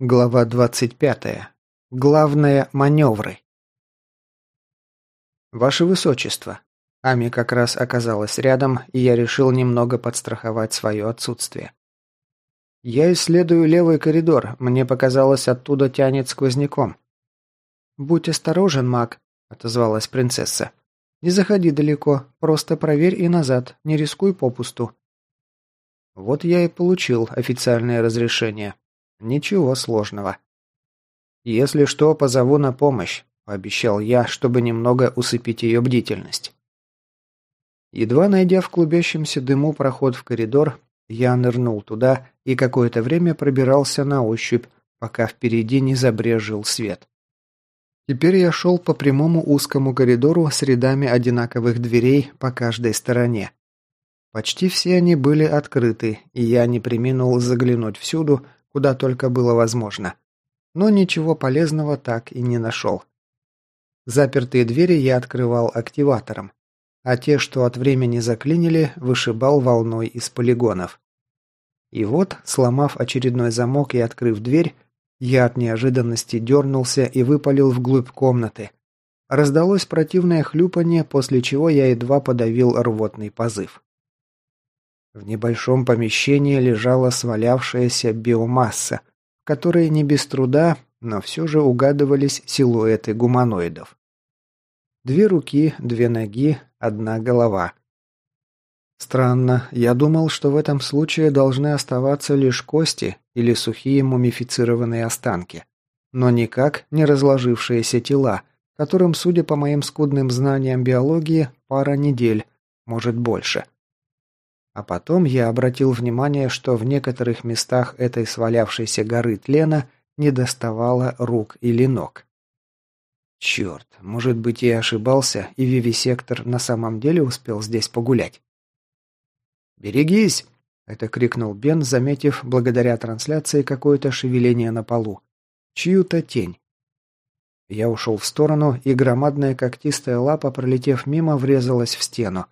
Глава 25. Главное – маневры. Ваше Высочество. Ами как раз оказалась рядом, и я решил немного подстраховать свое отсутствие. Я исследую левый коридор, мне показалось, оттуда тянет сквозняком. «Будь осторожен, маг», – отозвалась принцесса. «Не заходи далеко, просто проверь и назад, не рискуй попусту». Вот я и получил официальное разрешение. Ничего сложного. «Если что, позову на помощь», – пообещал я, чтобы немного усыпить ее бдительность. Едва найдя в клубящемся дыму проход в коридор, я нырнул туда и какое-то время пробирался на ощупь, пока впереди не забрежил свет. Теперь я шел по прямому узкому коридору с рядами одинаковых дверей по каждой стороне. Почти все они были открыты, и я не приминул заглянуть всюду, куда только было возможно. Но ничего полезного так и не нашел. Запертые двери я открывал активатором, а те, что от времени заклинили, вышибал волной из полигонов. И вот, сломав очередной замок и открыв дверь, я от неожиданности дернулся и выпалил вглубь комнаты. Раздалось противное хлюпанье, после чего я едва подавил рвотный позыв. В небольшом помещении лежала свалявшаяся биомасса, в которой не без труда, но все же угадывались силуэты гуманоидов. Две руки, две ноги, одна голова. Странно, я думал, что в этом случае должны оставаться лишь кости или сухие мумифицированные останки, но никак не разложившиеся тела, которым, судя по моим скудным знаниям биологии, пара недель, может больше. А потом я обратил внимание, что в некоторых местах этой свалявшейся горы тлена не доставало рук или ног. Черт, может быть я ошибался, и Вивисектор на самом деле успел здесь погулять. «Берегись!» — это крикнул Бен, заметив благодаря трансляции какое-то шевеление на полу. Чью-то тень. Я ушел в сторону, и громадная когтистая лапа, пролетев мимо, врезалась в стену.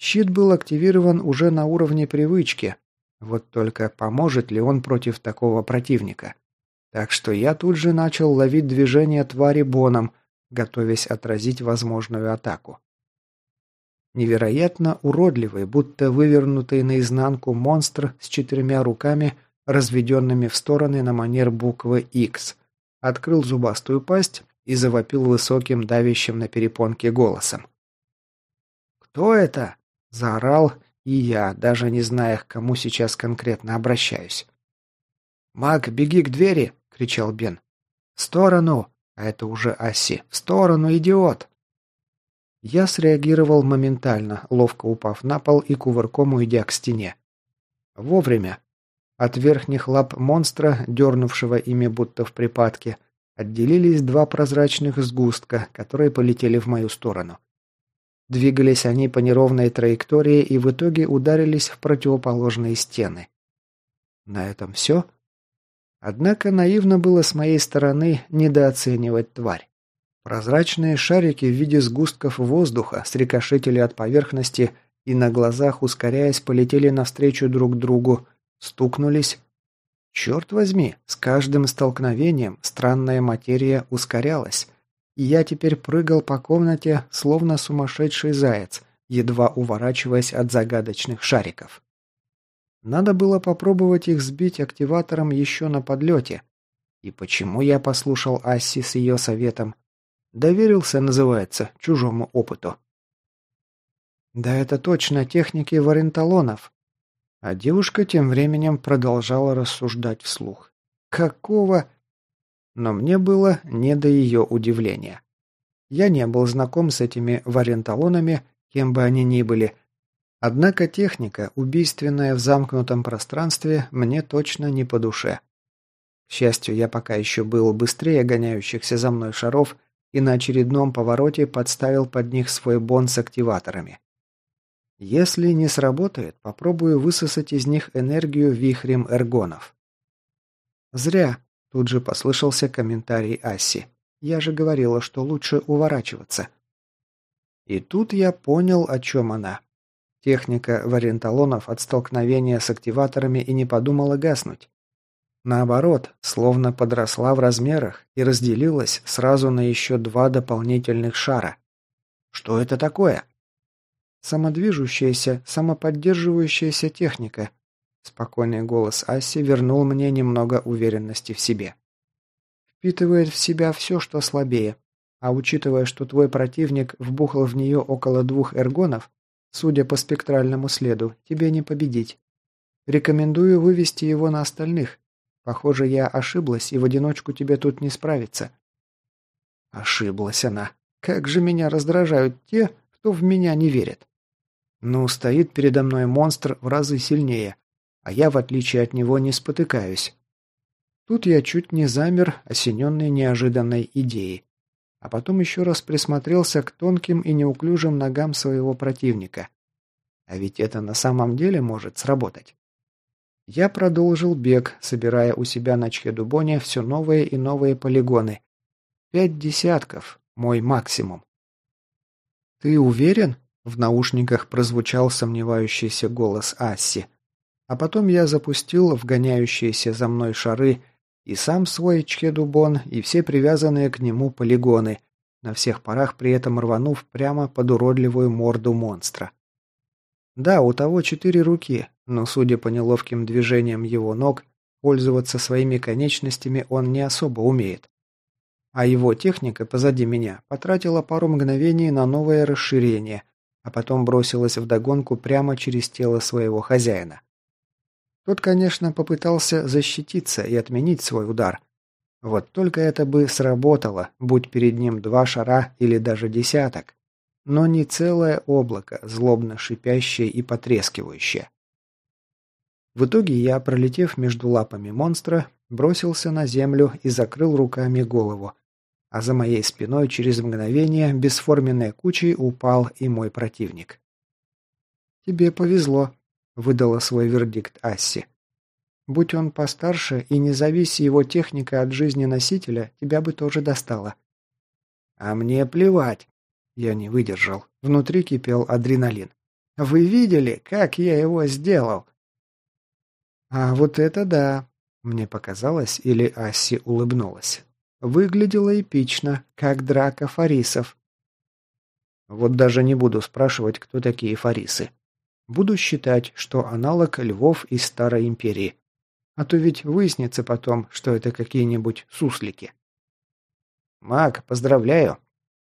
Щит был активирован уже на уровне привычки. Вот только поможет ли он против такого противника? Так что я тут же начал ловить движение твари боном, готовясь отразить возможную атаку. Невероятно уродливый, будто вывернутый наизнанку монстр с четырьмя руками, разведенными в стороны на манер буквы X, открыл зубастую пасть и завопил высоким, давящим на перепонке голосом. «Кто это?» Заорал и я, даже не зная, к кому сейчас конкретно обращаюсь. «Маг, беги к двери!» — кричал Бен. «В сторону!» — а это уже Аси. «В сторону, идиот!» Я среагировал моментально, ловко упав на пол и кувырком уйдя к стене. Вовремя. От верхних лап монстра, дернувшего ими будто в припадке, отделились два прозрачных сгустка, которые полетели в мою сторону. Двигались они по неровной траектории и в итоге ударились в противоположные стены. На этом все. Однако наивно было с моей стороны недооценивать тварь. Прозрачные шарики в виде сгустков воздуха срикошетили от поверхности и на глазах, ускоряясь, полетели навстречу друг другу, стукнулись. Черт возьми, с каждым столкновением странная материя ускорялась, и я теперь прыгал по комнате, словно сумасшедший заяц, едва уворачиваясь от загадочных шариков. Надо было попробовать их сбить активатором еще на подлете. И почему я послушал Асси с ее советом? Доверился, называется, чужому опыту. Да это точно техники варенталонов. А девушка тем временем продолжала рассуждать вслух. Какого... Но мне было не до ее удивления. Я не был знаком с этими варенталонами, кем бы они ни были. Однако техника, убийственная в замкнутом пространстве, мне точно не по душе. К счастью, я пока еще был быстрее гоняющихся за мной шаров и на очередном повороте подставил под них свой бон с активаторами. Если не сработает, попробую высосать из них энергию вихрем эргонов. Зря. Тут же послышался комментарий Асси. «Я же говорила, что лучше уворачиваться». И тут я понял, о чем она. Техника варенталонов от столкновения с активаторами и не подумала гаснуть. Наоборот, словно подросла в размерах и разделилась сразу на еще два дополнительных шара. Что это такое? Самодвижущаяся, самоподдерживающаяся техника. Спокойный голос Асси вернул мне немного уверенности в себе. Впитывает в себя все, что слабее. А учитывая, что твой противник вбухал в нее около двух эргонов, судя по спектральному следу, тебе не победить. Рекомендую вывести его на остальных. Похоже, я ошиблась, и в одиночку тебе тут не справиться. Ошиблась она. Как же меня раздражают те, кто в меня не верит. Ну, стоит передо мной монстр в разы сильнее, а я, в отличие от него, не спотыкаюсь. Тут я чуть не замер, осененный неожиданной идеей. А потом еще раз присмотрелся к тонким и неуклюжим ногам своего противника. А ведь это на самом деле может сработать. Я продолжил бег, собирая у себя на Чхедубоне все новые и новые полигоны. Пять десятков – мой максимум. «Ты уверен?» – в наушниках прозвучал сомневающийся голос Асси. А потом я запустил вгоняющиеся за мной шары и сам свой Чхедубон, и все привязанные к нему полигоны, на всех парах при этом рванув прямо под уродливую морду монстра. Да, у того четыре руки, но, судя по неловким движениям его ног, пользоваться своими конечностями он не особо умеет. А его техника позади меня потратила пару мгновений на новое расширение, а потом бросилась вдогонку прямо через тело своего хозяина. Тот, конечно, попытался защититься и отменить свой удар. Вот только это бы сработало, будь перед ним два шара или даже десяток. Но не целое облако, злобно шипящее и потрескивающее. В итоге я, пролетев между лапами монстра, бросился на землю и закрыл руками голову. А за моей спиной через мгновение бесформенной кучей упал и мой противник. «Тебе повезло», — выдала свой вердикт Асси. «Будь он постарше и не зависи его техника от жизни носителя, тебя бы тоже достало». «А мне плевать», — я не выдержал. Внутри кипел адреналин. «Вы видели, как я его сделал? «А вот это да!» Мне показалось, или Асси улыбнулась. Выглядело эпично, как драка фарисов. Вот даже не буду спрашивать, кто такие фарисы. Буду считать, что аналог львов из Старой Империи. А то ведь выяснится потом, что это какие-нибудь суслики. «Маг, поздравляю!»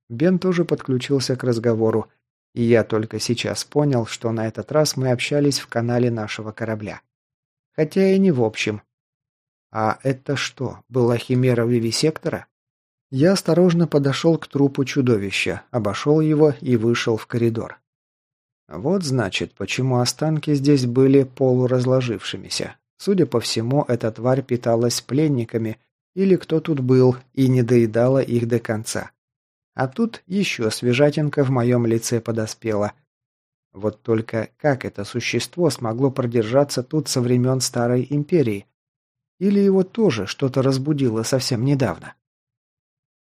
Бен тоже подключился к разговору, и я только сейчас понял, что на этот раз мы общались в канале нашего корабля. Хотя и не в общем. А это что, была химера вивисектора? Я осторожно подошел к трупу чудовища, обошел его и вышел в коридор. Вот значит, почему останки здесь были полуразложившимися. Судя по всему, эта тварь питалась пленниками, или кто тут был, и не доедала их до конца. А тут еще свежатинка в моем лице подоспела – вот только как это существо смогло продержаться тут со времен Старой Империи? Или его тоже что-то разбудило совсем недавно?